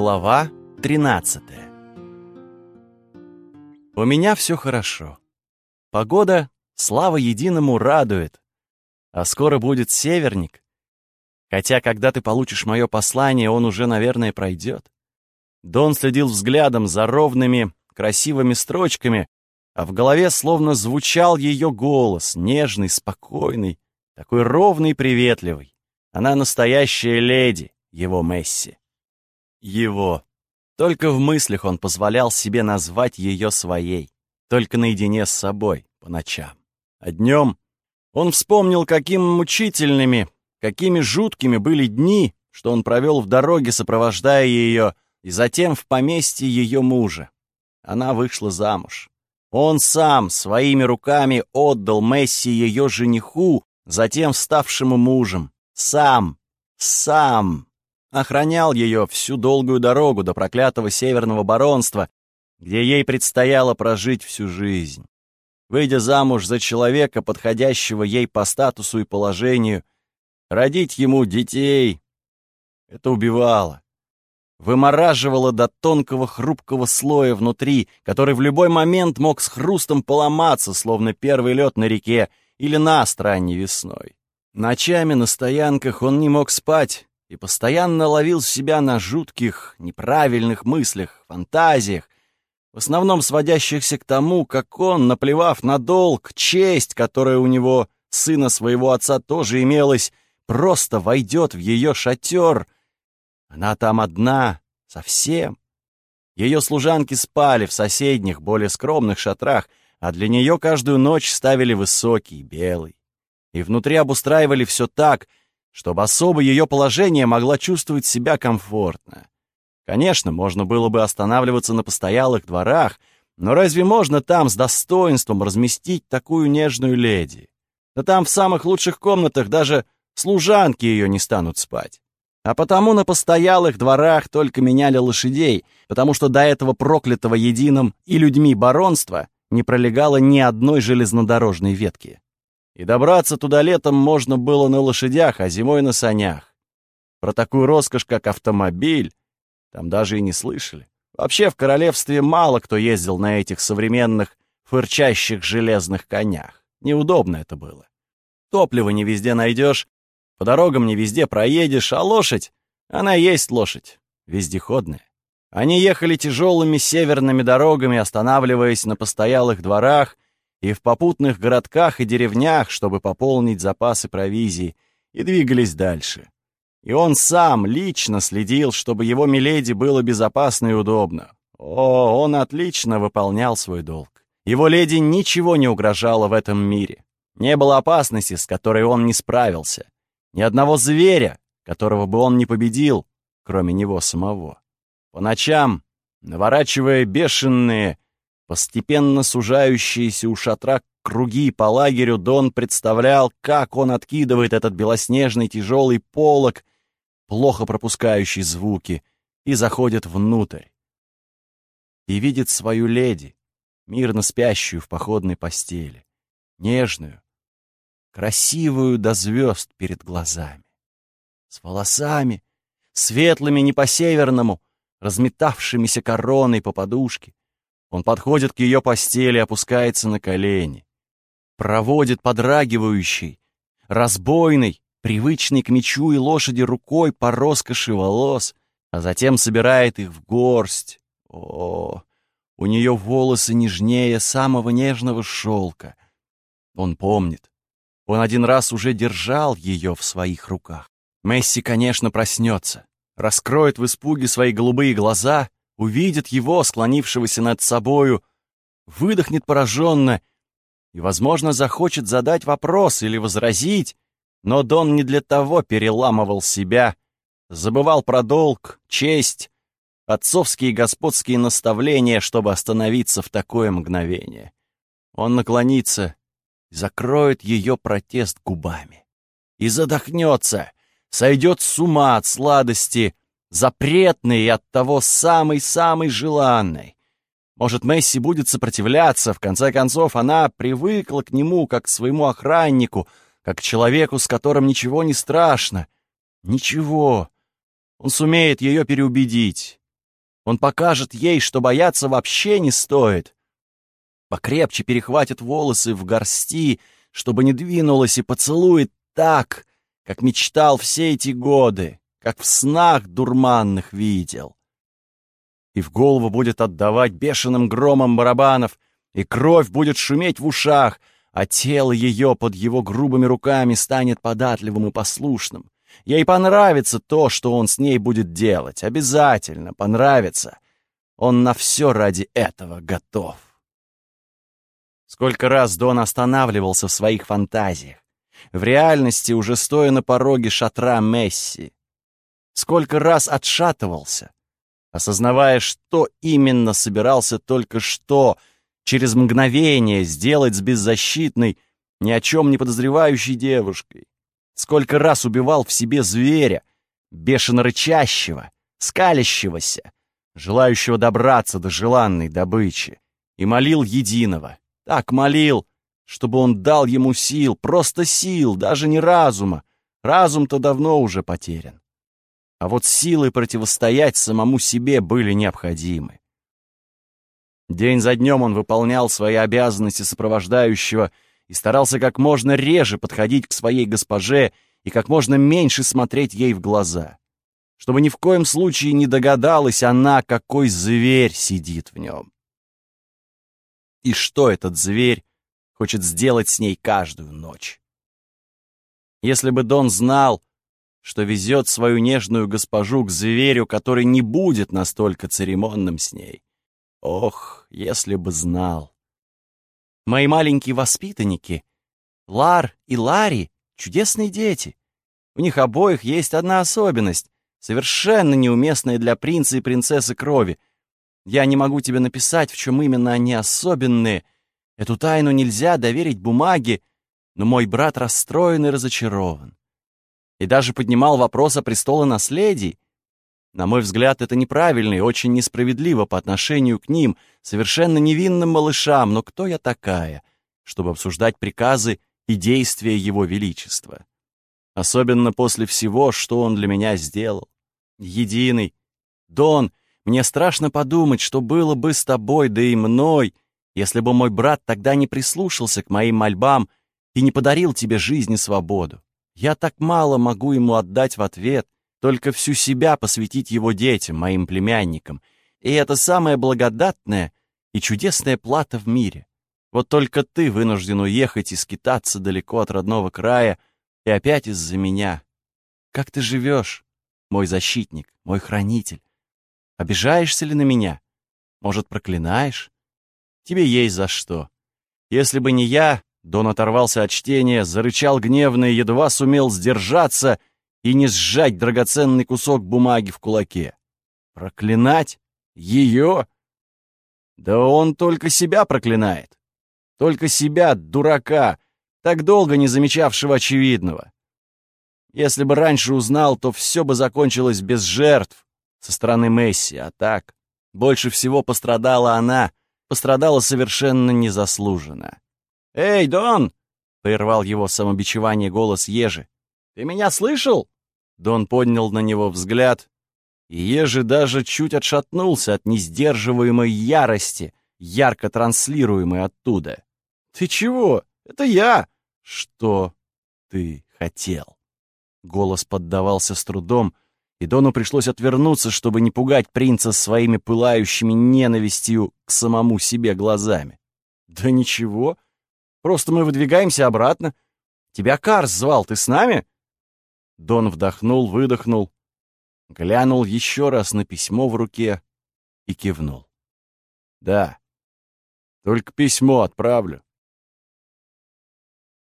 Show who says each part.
Speaker 1: Глава 13 У меня все хорошо. Погода, слава единому, радует. А скоро будет северник. Хотя, когда ты получишь мое послание, он уже, наверное, пройдет. Дон следил взглядом за ровными, красивыми строчками, а в голове словно звучал ее голос, нежный, спокойный, такой ровный и приветливый. Она настоящая леди, его Месси. Его. Только в мыслях он позволял себе назвать ее своей, только наедине с собой, по ночам. А днем он вспомнил, какими мучительными, какими жуткими были дни, что он провел в дороге, сопровождая ее, и затем в поместье ее мужа. Она вышла замуж. Он сам своими руками отдал Месси ее жениху, затем ставшему мужем. Сам, сам охранял ее всю долгую дорогу до проклятого северного баронства, где ей предстояло прожить всю жизнь. Выйдя замуж за человека, подходящего ей по статусу и положению, родить ему детей — это убивало. Вымораживало до тонкого хрупкого слоя внутри, который в любой момент мог с хрустом поломаться, словно первый лед на реке или на ранней весной. Ночами на стоянках он не мог спать, и постоянно ловил себя на жутких, неправильных мыслях, фантазиях, в основном сводящихся к тому, как он, наплевав на долг, честь, которая у него, сына своего отца, тоже имелась, просто войдет в ее шатер. Она там одна, совсем. Ее служанки спали в соседних, более скромных шатрах, а для нее каждую ночь ставили высокий, белый. И внутри обустраивали все так, чтобы особо ее положение могла чувствовать себя комфортно. Конечно, можно было бы останавливаться на постоялых дворах, но разве можно там с достоинством разместить такую нежную леди? Да там в самых лучших комнатах даже служанки ее не станут спать. А потому на постоялых дворах только меняли лошадей, потому что до этого проклятого единым и людьми баронства не пролегало ни одной железнодорожной ветки. И добраться туда летом можно было на лошадях, а зимой на санях. Про такую роскошь, как автомобиль, там даже и не слышали. Вообще в королевстве мало кто ездил на этих современных фырчащих железных конях. Неудобно это было. Топлива не везде найдешь, по дорогам не везде проедешь, а лошадь, она есть лошадь, вездеходная. Они ехали тяжелыми северными дорогами, останавливаясь на постоялых дворах и в попутных городках и деревнях, чтобы пополнить запасы провизии, и двигались дальше. И он сам лично следил, чтобы его миледи было безопасно и удобно. О, он отлично выполнял свой долг. Его леди ничего не угрожало в этом мире. Не было опасности, с которой он не справился. Ни одного зверя, которого бы он не победил, кроме него самого. По ночам, наворачивая бешеные, Постепенно сужающиеся у шатра круги по лагерю Дон представлял, как он откидывает этот белоснежный тяжелый полог, плохо пропускающий звуки, и заходит внутрь. И видит свою леди, мирно спящую в походной постели, нежную, красивую до звезд перед глазами, с волосами, светлыми не по-северному, разметавшимися короной по подушке, он подходит к ее постели, опускается на колени. Проводит подрагивающий, разбойный, привычный к мечу и лошади рукой по роскоши волос, а затем собирает их в горсть. О, у нее волосы нежнее самого нежного шелка. Он помнит. Он один раз уже держал ее в своих руках. Месси, конечно, проснется, раскроет в испуге свои голубые глаза увидит его, склонившегося над собою, выдохнет пораженно и, возможно, захочет задать вопрос или возразить, но Дон не для того переламывал себя, забывал про долг, честь, отцовские и господские наставления, чтобы остановиться в такое мгновение. Он наклонится и закроет ее протест губами. И задохнется, сойдет с ума от сладости, запретный и оттого самый-самый желанный. Может, Месси будет сопротивляться, в конце концов, она привыкла к нему, как к своему охраннику, как к человеку, с которым ничего не страшно. Ничего. Он сумеет ее переубедить. Он покажет ей, что бояться вообще не стоит. Покрепче перехватит волосы в горсти, чтобы не двинулась, и поцелует так, как мечтал все эти годы, как в снах дурманных видел. И в голову будет отдавать бешеным громом барабанов, и кровь будет шуметь в ушах, а тело ее под его грубыми руками станет податливым и послушным. Ей понравится то, что он с ней будет делать. Обязательно понравится. Он на все ради этого готов. Сколько раз Дон останавливался в своих фантазиях. В реальности уже стоя на пороге шатра Месси. Сколько раз отшатывался, осознавая, что именно собирался только что через мгновение сделать с беззащитной, ни о чем не подозревающей девушкой. Сколько раз убивал в себе зверя, бешено рычащего, скалящегося, желающего добраться до желанной добычи, и молил единого, так молил, чтобы он дал ему сил, просто сил, даже не разума. Разум-то давно уже потерян. А вот силы противостоять самому себе были необходимы. День за днем он выполнял свои обязанности сопровождающего и старался как можно реже подходить к своей госпоже и как можно меньше смотреть ей в глаза, чтобы ни в коем случае не догадалась она, какой зверь сидит в нем. И что этот зверь хочет сделать с ней каждую ночь. Если бы Дон знал, что везет свою нежную госпожу к зверю, который не будет настолько церемонным с ней. Ох, если бы знал. Мои маленькие воспитанники, Лар и Ларри, чудесные дети. У них обоих есть одна особенность, совершенно неуместная для принца и принцессы крови. Я не могу тебе написать, в чем именно они особенные. Эту тайну нельзя доверить бумаге, но мой брат расстроен и разочарован. И даже поднимал вопрос о престолонаследии. На мой взгляд, это неправильно и очень несправедливо по отношению к ним, совершенно невинным малышам, но кто я такая, чтобы обсуждать приказы и действия Его Величества? Особенно после всего, что он для меня сделал. Единый. Дон, мне страшно подумать, что было бы с тобой, да и мной, если бы мой брат тогда не прислушался к моим мольбам и не подарил тебе жизнь и свободу. Я так мало могу ему отдать в ответ, только всю себя посвятить его детям, моим племянникам. И это самая благодатная и чудесная плата в мире. Вот только ты вынужден уехать и скитаться далеко от родного края, и опять из-за меня. Как ты живешь, мой защитник, мой хранитель? Обижаешься ли на меня? Может, проклинаешь? Тебе есть за что. Если бы не я, Дон оторвался от чтения, зарычал гневно и едва сумел сдержаться и не сжать драгоценный кусок бумаги в кулаке. Проклинать? Ее? Да он только себя проклинает. Только себя, дурака, так долго не замечавшего очевидного. Если бы раньше узнал, то все бы закончилось без жертв со стороны Месси, а так больше всего пострадала она, пострадала совершенно незаслуженно. «Эй, Дон!» — прервал его самобичевание голос Ежи. «Ты меня слышал?» Дон поднял на него взгляд, и Ежи даже чуть отшатнулся от несдерживаемой ярости, ярко транслируемой оттуда. «Ты чего? Это я!» «Что ты хотел?» Голос поддавался с трудом, и Дону пришлось отвернуться, чтобы не пугать принца своими пылающими ненавистью к самому себе глазами. «Да ничего, просто мы выдвигаемся обратно. Тебя Карс звал, ты с нами?» Дон вдохнул, выдохнул, глянул еще раз на письмо в руке и кивнул. «Да, только письмо отправлю.